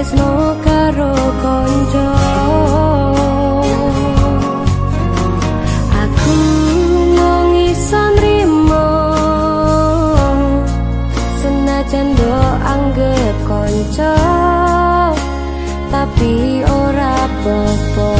tresno karo konco. Aku mung iso nrimo. Senajan do anggap konco tapi ora apa-apa.